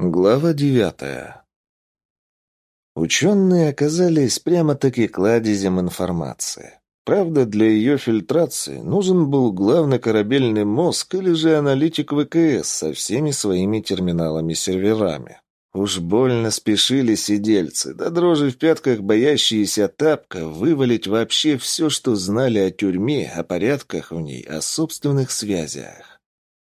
Глава девятая. Ученые оказались прямо-таки кладезем информации. Правда, для ее фильтрации нужен был главный корабельный мозг или же аналитик ВКС со всеми своими терминалами-серверами. Уж больно спешили сидельцы, да дрожи в пятках боящиеся тапка вывалить вообще все, что знали о тюрьме, о порядках в ней, о собственных связях.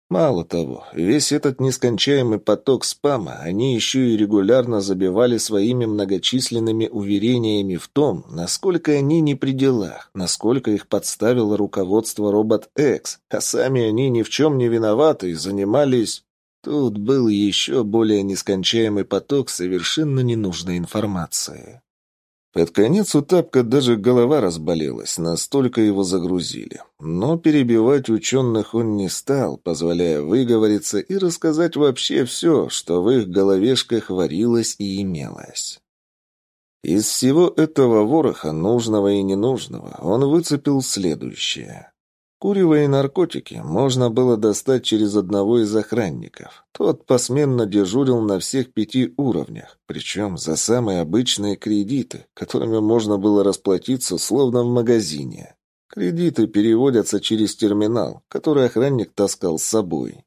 Мало того, весь этот нескончаемый поток спама они еще и регулярно забивали своими многочисленными уверениями в том, насколько они не при делах, насколько их подставило руководство Робот-Экс, а сами они ни в чем не виноваты и занимались... Тут был еще более нескончаемый поток совершенно ненужной информации. Под конец у Тапка даже голова разболелась, настолько его загрузили. Но перебивать ученых он не стал, позволяя выговориться и рассказать вообще все, что в их головешках варилось и имелось. Из всего этого вороха, нужного и ненужного, он выцепил следующее. Курево и наркотики можно было достать через одного из охранников. Тот посменно дежурил на всех пяти уровнях, причем за самые обычные кредиты, которыми можно было расплатиться словно в магазине. Кредиты переводятся через терминал, который охранник таскал с собой.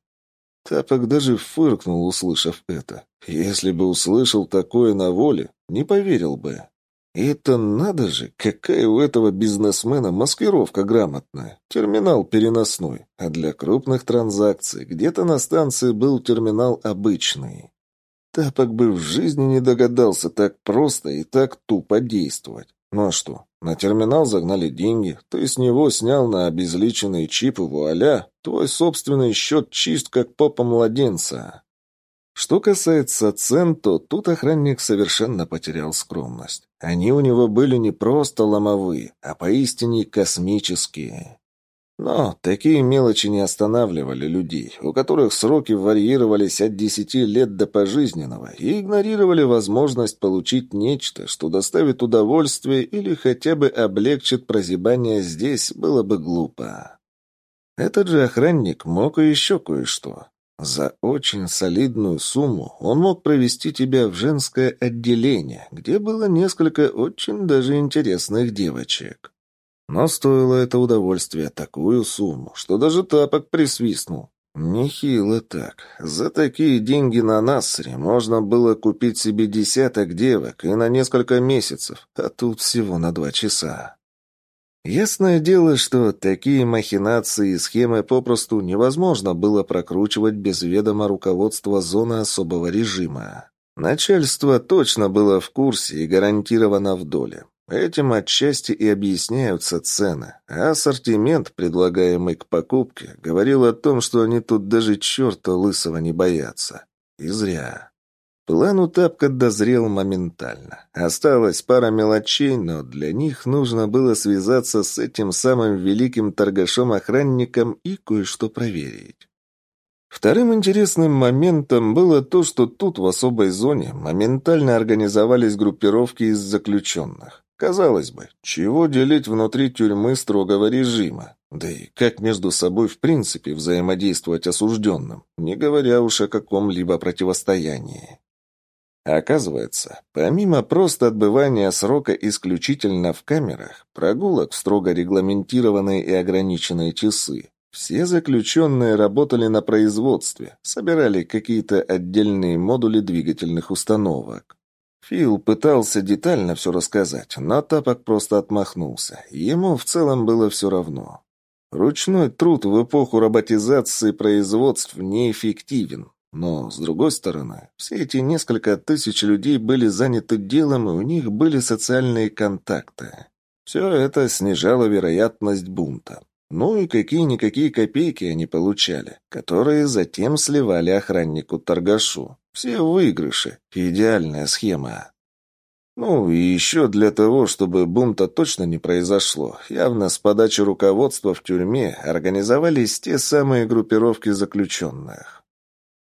Тапок даже фыркнул, услышав это. Если бы услышал такое на воле, не поверил бы. Это надо же, какая у этого бизнесмена маскировка грамотная. Терминал переносной. А для крупных транзакций где-то на станции был терминал обычный. Тапок бы в жизни не догадался так просто и так тупо действовать. Ну а что, на терминал загнали деньги, ты с него снял на обезличенные чипы вуаля, твой собственный счет чист, как попа младенца. Что касается цен, то тут охранник совершенно потерял скромность. Они у него были не просто ломовые, а поистине космические. Но такие мелочи не останавливали людей, у которых сроки варьировались от десяти лет до пожизненного, и игнорировали возможность получить нечто, что доставит удовольствие или хотя бы облегчит прозябание здесь, было бы глупо. Этот же охранник мог и еще кое-что. За очень солидную сумму он мог провести тебя в женское отделение, где было несколько очень даже интересных девочек. Но стоило это удовольствие такую сумму, что даже тапок присвистнул. Нехило так. За такие деньги на Нассере можно было купить себе десяток девок и на несколько месяцев, а тут всего на два часа. Ясное дело, что такие махинации и схемы попросту невозможно было прокручивать без ведома руководства зоны особого режима. Начальство точно было в курсе и гарантированно в доле. Этим отчасти и объясняются цены, а ассортимент, предлагаемый к покупке, говорил о том, что они тут даже черта лысого не боятся. И зря. План у Тапка дозрел моментально. Осталась пара мелочей, но для них нужно было связаться с этим самым великим торгашом-охранником и кое-что проверить. Вторым интересным моментом было то, что тут, в особой зоне, моментально организовались группировки из заключенных. Казалось бы, чего делить внутри тюрьмы строгого режима? Да и как между собой в принципе взаимодействовать осужденным, не говоря уж о каком-либо противостоянии. Оказывается, помимо просто отбывания срока исключительно в камерах, прогулок в строго регламентированные и ограниченные часы, все заключенные работали на производстве, собирали какие-то отдельные модули двигательных установок. Фил пытался детально все рассказать, но Тапок просто отмахнулся. Ему в целом было все равно. Ручной труд в эпоху роботизации производств неэффективен, но, с другой стороны, все эти несколько тысяч людей были заняты делом, и у них были социальные контакты. Все это снижало вероятность бунта. Ну и какие-никакие копейки они получали, которые затем сливали охраннику-торгашу. Все выигрыши. Идеальная схема. Ну и еще для того, чтобы бунта точно не произошло, явно с подачи руководства в тюрьме организовались те самые группировки заключенных.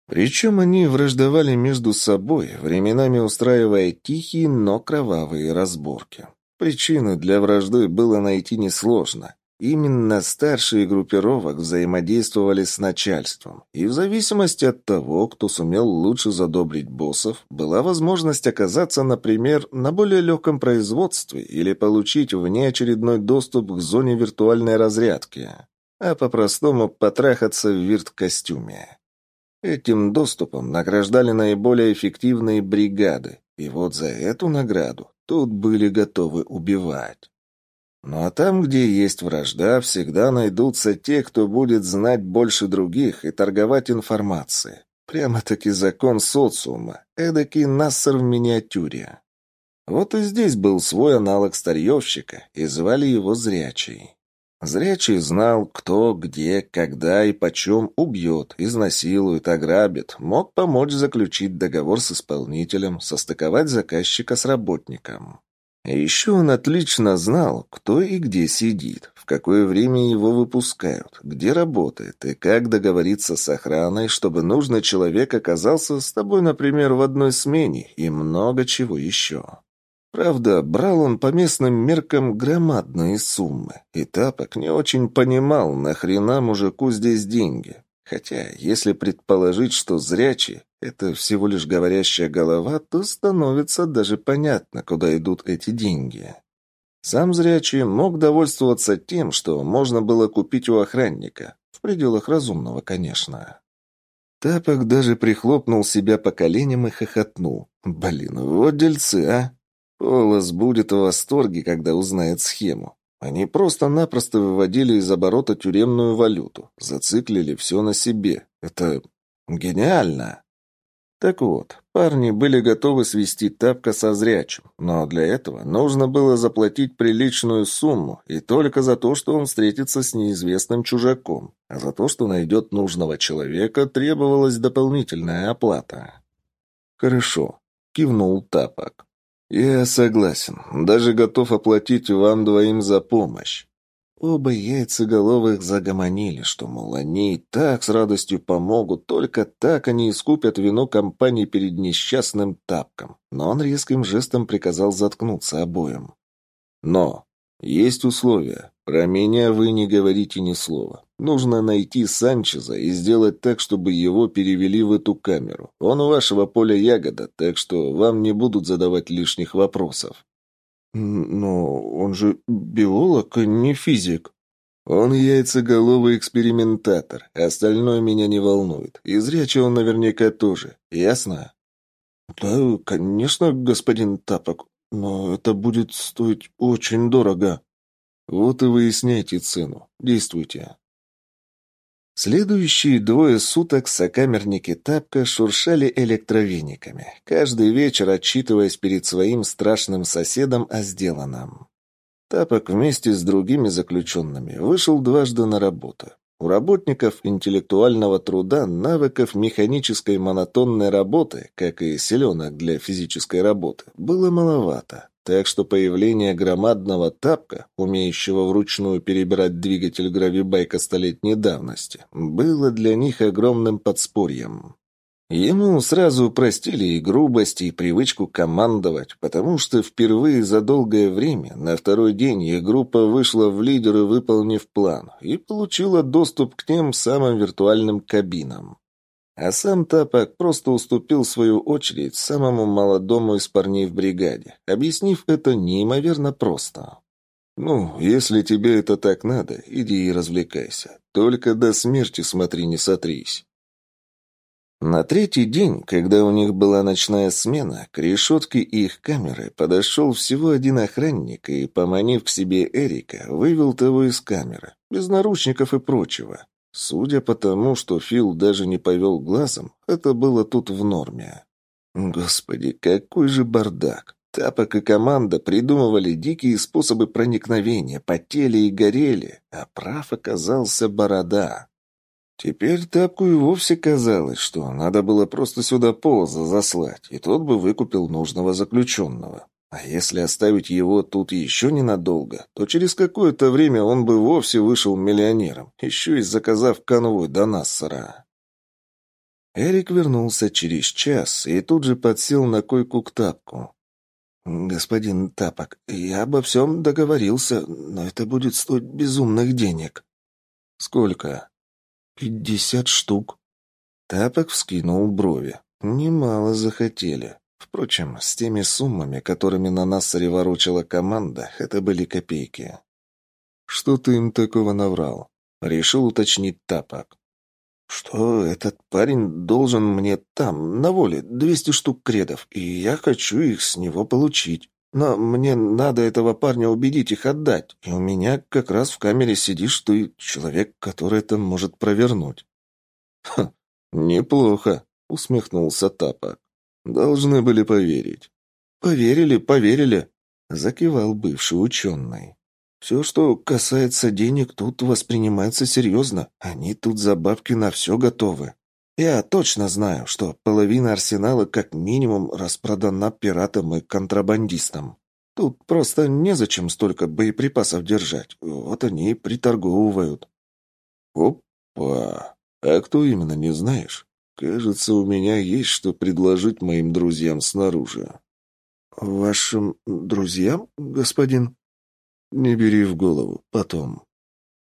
Причем они враждовали между собой, временами устраивая тихие, но кровавые разборки. Причины для вражды было найти несложно. Именно старшие группировок взаимодействовали с начальством, и в зависимости от того, кто сумел лучше задобрить боссов, была возможность оказаться, например, на более легком производстве или получить внеочередной доступ к зоне виртуальной разрядки, а по-простому потрахаться в вирт-костюме. Этим доступом награждали наиболее эффективные бригады, и вот за эту награду тут были готовы убивать. Ну а там, где есть вражда, всегда найдутся те, кто будет знать больше других и торговать информацией. Прямо-таки закон социума, эдакий нассер в миниатюре. Вот и здесь был свой аналог старьевщика, и звали его Зрячий. Зрячий знал, кто, где, когда и почем убьет, изнасилует, ограбит, мог помочь заключить договор с исполнителем, состыковать заказчика с работником. Еще он отлично знал, кто и где сидит, в какое время его выпускают, где работает и как договориться с охраной, чтобы нужный человек оказался с тобой, например, в одной смене и много чего еще. Правда, брал он по местным меркам громадные суммы, и Тапок не очень понимал, нахрена мужику здесь деньги. Хотя, если предположить, что зрячий — это всего лишь говорящая голова, то становится даже понятно, куда идут эти деньги. Сам зрячий мог довольствоваться тем, что можно было купить у охранника. В пределах разумного, конечно. Тапок даже прихлопнул себя по коленям и хохотнул. «Блин, вот дельцы, а!» Полос будет в восторге, когда узнает схему. Они просто-напросто выводили из оборота тюремную валюту, зациклили все на себе. Это гениально. Так вот, парни были готовы свести тапка со зрячим, но для этого нужно было заплатить приличную сумму, и только за то, что он встретится с неизвестным чужаком, а за то, что найдет нужного человека, требовалась дополнительная оплата. «Хорошо», — кивнул тапок. «Я согласен. Даже готов оплатить вам двоим за помощь». Оба яйцеголовых загомонили, что, мол, они и так с радостью помогут, только так они искупят вину компании перед несчастным тапком. Но он резким жестом приказал заткнуться обоим. «Но есть условия. Про меня вы не говорите ни слова. Нужно найти Санчеза и сделать так, чтобы его перевели в эту камеру. Он у вашего поля ягода, так что вам не будут задавать лишних вопросов. Но он же биолог, а не физик. Он яйцеголовый экспериментатор. Остальное меня не волнует. И зрячий он наверняка тоже. Ясно? Да, конечно, господин Тапок. Но это будет стоить очень дорого. Вот и выясняйте цену. Действуйте. Следующие двое суток сокамерники Тапка шуршали электровениками, каждый вечер отчитываясь перед своим страшным соседом о сделанном. Тапок вместе с другими заключенными вышел дважды на работу. У работников интеллектуального труда навыков механической монотонной работы, как и селенок для физической работы, было маловато. Так что появление громадного тапка, умеющего вручную перебирать двигатель гравибайка столетней давности, было для них огромным подспорьем. Ему сразу простили и грубость, и привычку командовать, потому что впервые за долгое время на второй день их группа вышла в лидеры, выполнив план, и получила доступ к тем самым виртуальным кабинам. А сам Тапок просто уступил свою очередь самому молодому из парней в бригаде, объяснив это неимоверно просто. «Ну, если тебе это так надо, иди и развлекайся. Только до смерти смотри, не сотрись». На третий день, когда у них была ночная смена, к решетке их камеры подошел всего один охранник и, поманив к себе Эрика, вывел того из камеры, без наручников и прочего. Судя по тому, что Фил даже не повел глазом, это было тут в норме. Господи, какой же бардак! Тапок и команда придумывали дикие способы проникновения, потели и горели, а прав оказался Борода. Теперь Тапку и вовсе казалось, что надо было просто сюда Полоза заслать, и тот бы выкупил нужного заключенного. А если оставить его тут еще ненадолго, то через какое-то время он бы вовсе вышел миллионером, еще и заказав конвой до Нассера. Эрик вернулся через час и тут же подсел на койку к тапку. «Господин Тапок, я обо всем договорился, но это будет стоить безумных денег». «Сколько?» «Пятьдесят штук». Тапок вскинул брови. «Немало захотели. Впрочем, с теми суммами, которыми на нас реворочила команда, это были копейки». «Что ты им такого наврал?» Решил уточнить Тапок. «Что этот парень должен мне там, на воле, двести штук кредов, и я хочу их с него получить. Но мне надо этого парня убедить их отдать, и у меня как раз в камере сидишь ты, человек, который это может провернуть». «Ха, неплохо», — усмехнулся Тапок. «Должны были поверить». «Поверили, поверили», — закивал бывший ученый. Все, что касается денег, тут воспринимается серьезно. Они тут за бабки на все готовы. Я точно знаю, что половина арсенала как минимум распродана пиратам и контрабандистам. Тут просто незачем столько боеприпасов держать. Вот они и приторговывают. Опа! А кто именно, не знаешь? Кажется, у меня есть что предложить моим друзьям снаружи. Вашим друзьям, господин? «Не бери в голову. Потом».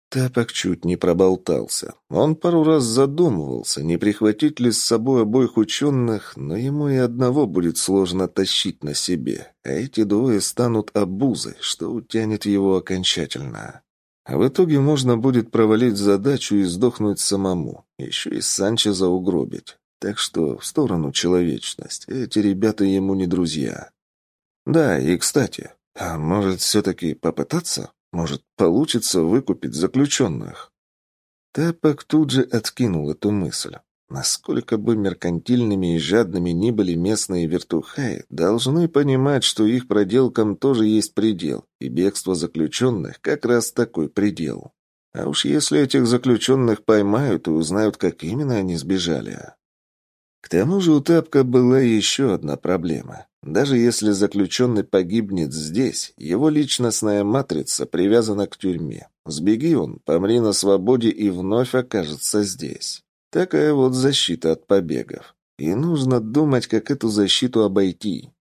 Тапок чуть не проболтался. Он пару раз задумывался, не прихватить ли с собой обоих ученых, но ему и одного будет сложно тащить на себе, а эти двое станут обузой, что утянет его окончательно. А в итоге можно будет провалить задачу и сдохнуть самому, еще и Санчеза угробить. Так что в сторону человечность. Эти ребята ему не друзья. Да, и кстати, а может, все-таки попытаться? Может, получится выкупить заключенных? Тапок тут же откинул эту мысль. Насколько бы меркантильными и жадными ни были местные вертухаи, должны понимать, что их проделкам тоже есть предел, и бегство заключенных как раз такой предел. А уж если этих заключенных поймают и узнают, как именно они сбежали. К тому же у Тапка была еще одна проблема. Даже если заключенный погибнет здесь, его личностная матрица привязана к тюрьме. Сбеги он, помри на свободе и вновь окажется здесь. Такая вот защита от побегов. И нужно думать, как эту защиту обойти.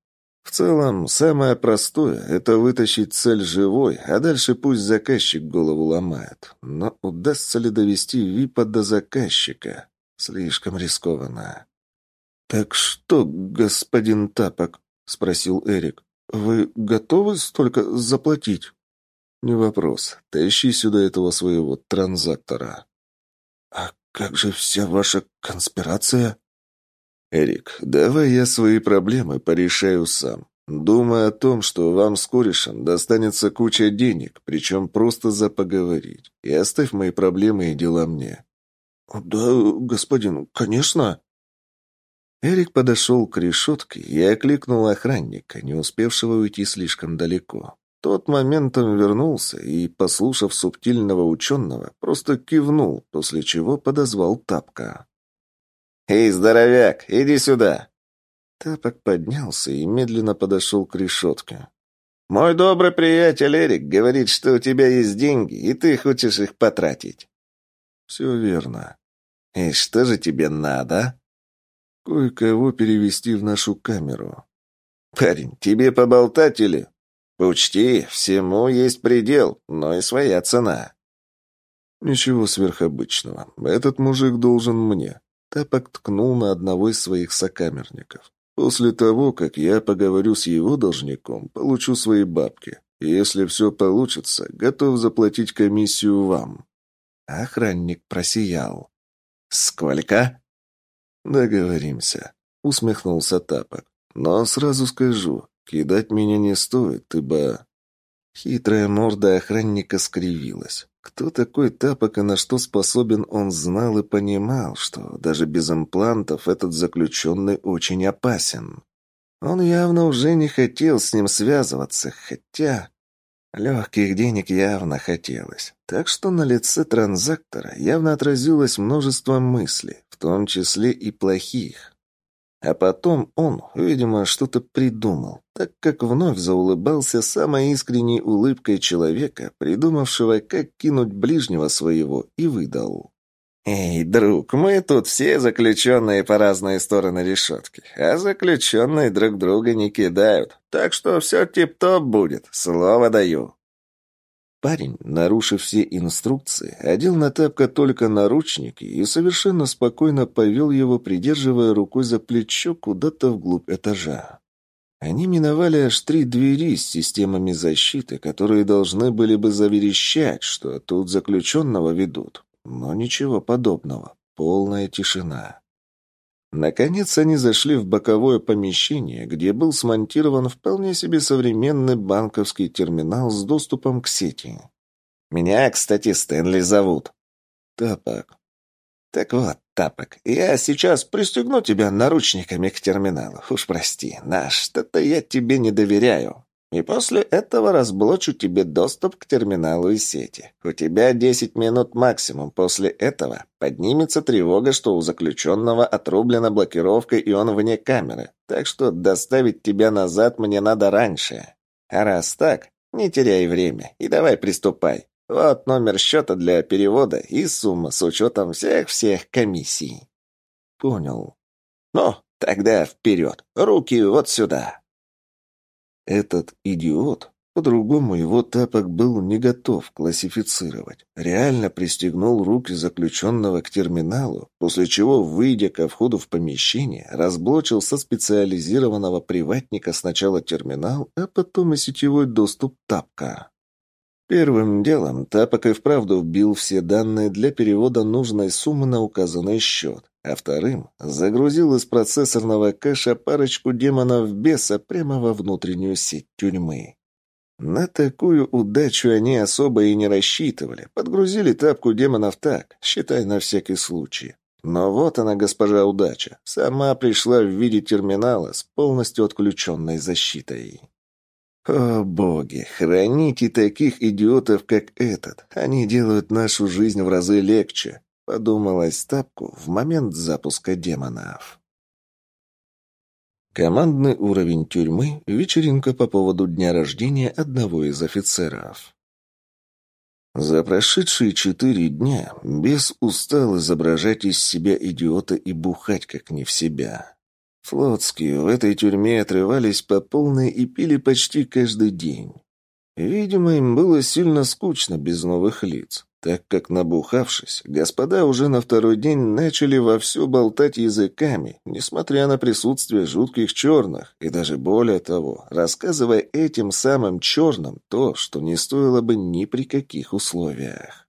В целом, самое простое – это вытащить цель живой, а дальше пусть заказчик голову ломает. Но удастся ли довести ВИПа до заказчика? Слишком рискованно. «Так что, господин Тапок?» — спросил Эрик. «Вы готовы столько заплатить?» «Не вопрос. Тащи сюда этого своего транзактора». «А как же вся ваша конспирация?» «Эрик, давай я свои проблемы порешаю сам. Думаю о том, что вам с корешем достанется куча денег, причем просто за поговорить. И оставь мои проблемы и дела мне». «Да, господин, конечно». Эрик подошел к решетке и окликнул охранника, не успевшего уйти слишком далеко. Тот моментом вернулся и, послушав субтильного ученого, просто кивнул, после чего подозвал Тапка. «Эй, здоровяк, иди сюда!» Тапок поднялся и медленно подошел к решетке. «Мой добрый приятель Эрик говорит, что у тебя есть деньги, и ты хочешь их потратить». «Все верно». «И что же тебе надо?» Кое-кого перевести в нашу камеру. Парень, тебе поболтать или? Учти, всему есть предел, но и своя цена. Ничего сверхобычного. Этот мужик должен мне. Тапок ткнул на одного из своих сокамерников. После того, как я поговорю с его должником, получу свои бабки. Если все получится, готов заплатить комиссию вам. Охранник просиял. «Сколько?» «Договоримся», — усмехнулся Тапок. «Но сразу скажу, кидать меня не стоит, ибо...» Хитрая морда охранника скривилась. Кто такой Тапок и на что способен, он знал и понимал, что даже без имплантов этот заключенный очень опасен. Он явно уже не хотел с ним связываться, хотя... Легких денег явно хотелось, так что на лице транзактора явно отразилось множество мыслей, в том числе и плохих. А потом он, видимо, что-то придумал, так как вновь заулыбался самой искренней улыбкой человека, придумавшего, как кинуть ближнего своего, и выдал. «Эй, друг, мы тут все заключенные по разные стороны решетки, а заключенные друг друга не кидают, так что все тип-топ будет, слово даю». Парень, нарушив все инструкции, одел на Тапка только наручники и совершенно спокойно повел его, придерживая рукой за плечо куда-то вглубь этажа. Они миновали аж три двери с системами защиты, которые должны были бы заверещать, что тут заключенного ведут. Но ничего подобного. Полная тишина. Наконец они зашли в боковое помещение, где был смонтирован вполне себе современный банковский терминал с доступом к сети. «Меня, кстати, Стэнли зовут». «Тапок». «Так вот, Тапок, я сейчас пристегну тебя наручниками к терминалу. Уж прости, наш, что-то я тебе не доверяю. И после этого разблочу тебе доступ к терминалу и сети. У тебя 10 минут максимум. После этого поднимется тревога, что у заключенного отрублена блокировка и он вне камеры. Так что доставить тебя назад мне надо раньше. А раз так, не теряй время и давай приступай. Вот номер счета для перевода и сумма с учетом всех-всех комиссий. Понял. Ну, тогда вперед. Руки вот сюда. Этот идиот, по-другому его тапок был не готов классифицировать, реально пристегнул руки заключенного к терминалу, после чего, выйдя ко входу в помещение, разблочил со специализированного приватника сначала терминал, а потом и сетевой доступ тапка. Первым делом Тапок и вправду вбил все данные для перевода нужной суммы на указанный счет, а вторым загрузил из процессорного кэша парочку демонов беса прямо во внутреннюю сеть тюрьмы. На такую удачу они особо и не рассчитывали. Подгрузили тапку демонов так, считай на всякий случай. Но вот она, госпожа удача, сама пришла в виде терминала с полностью отключенной защитой. О, боги, храните таких идиотов, как этот. Они делают нашу жизнь в разы легче подумалось Тапку в момент запуска демонов. Командный уровень тюрьмы – вечеринка по поводу дня рождения одного из офицеров. За прошедшие четыре дня бес устал изображать из себя идиота и бухать как не в себя. Флотские в этой тюрьме отрывались по полной и пили почти каждый день. Видимо, им было сильно скучно без новых лиц так как, набухавшись, господа уже на второй день начали вовсю болтать языками, несмотря на присутствие жутких черных, и даже более того, рассказывая этим самым черным то, что не стоило бы ни при каких условиях.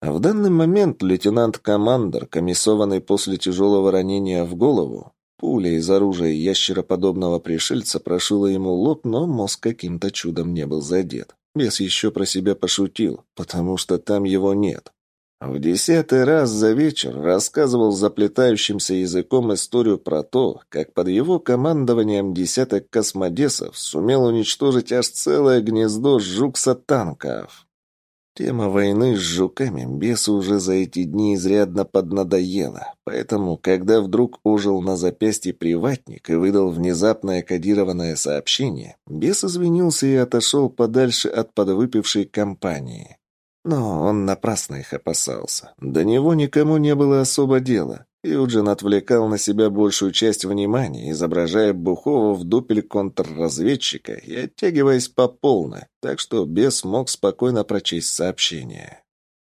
А в данный момент лейтенант-командор, комиссованный после тяжелого ранения в голову, пуля из оружия ящероподобного пришельца прошила ему лоб, но мозг каким-то чудом не был задет. Бес еще про себя пошутил, потому что там его нет. В десятый раз за вечер рассказывал заплетающимся языком историю про то, как под его командованием десяток космодесов сумел уничтожить аж целое гнездо жук-сатанков. Тема войны с жуками бесу уже за эти дни изрядно поднадоела, поэтому, когда вдруг ожил на запястье приватник и выдал внезапное кодированное сообщение, бес извинился и отошел подальше от подвыпившей компании. Но он напрасно их опасался. До него никому не было особо дела. Юджин отвлекал на себя большую часть внимания, изображая Бухова в дупель контрразведчика и оттягиваясь по полной, так что бес мог спокойно прочесть сообщение.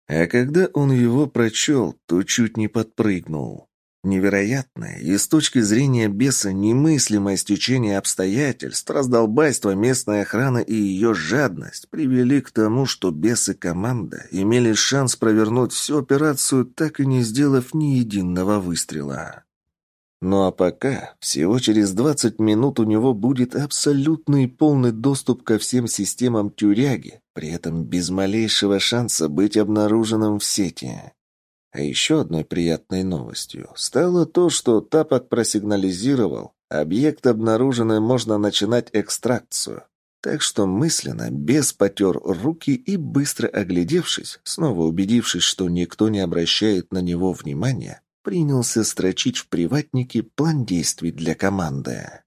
А когда он его прочел, то чуть не подпрыгнул. Невероятное и с точки зрения беса немыслимое стечение обстоятельств, раздолбайство местной охраны и ее жадность привели к тому, что бес и команда имели шанс провернуть всю операцию, так и не сделав ни единого выстрела. Ну а пока, всего через 20 минут у него будет абсолютный и полный доступ ко всем системам тюряги, при этом без малейшего шанса быть обнаруженным в сети. А еще одной приятной новостью стало то, что Тапок просигнализировал, объект обнаруженный можно начинать экстракцию. Так что мысленно, без потер руки и быстро оглядевшись, снова убедившись, что никто не обращает на него внимания, принялся строчить в приватнике план действий для команды.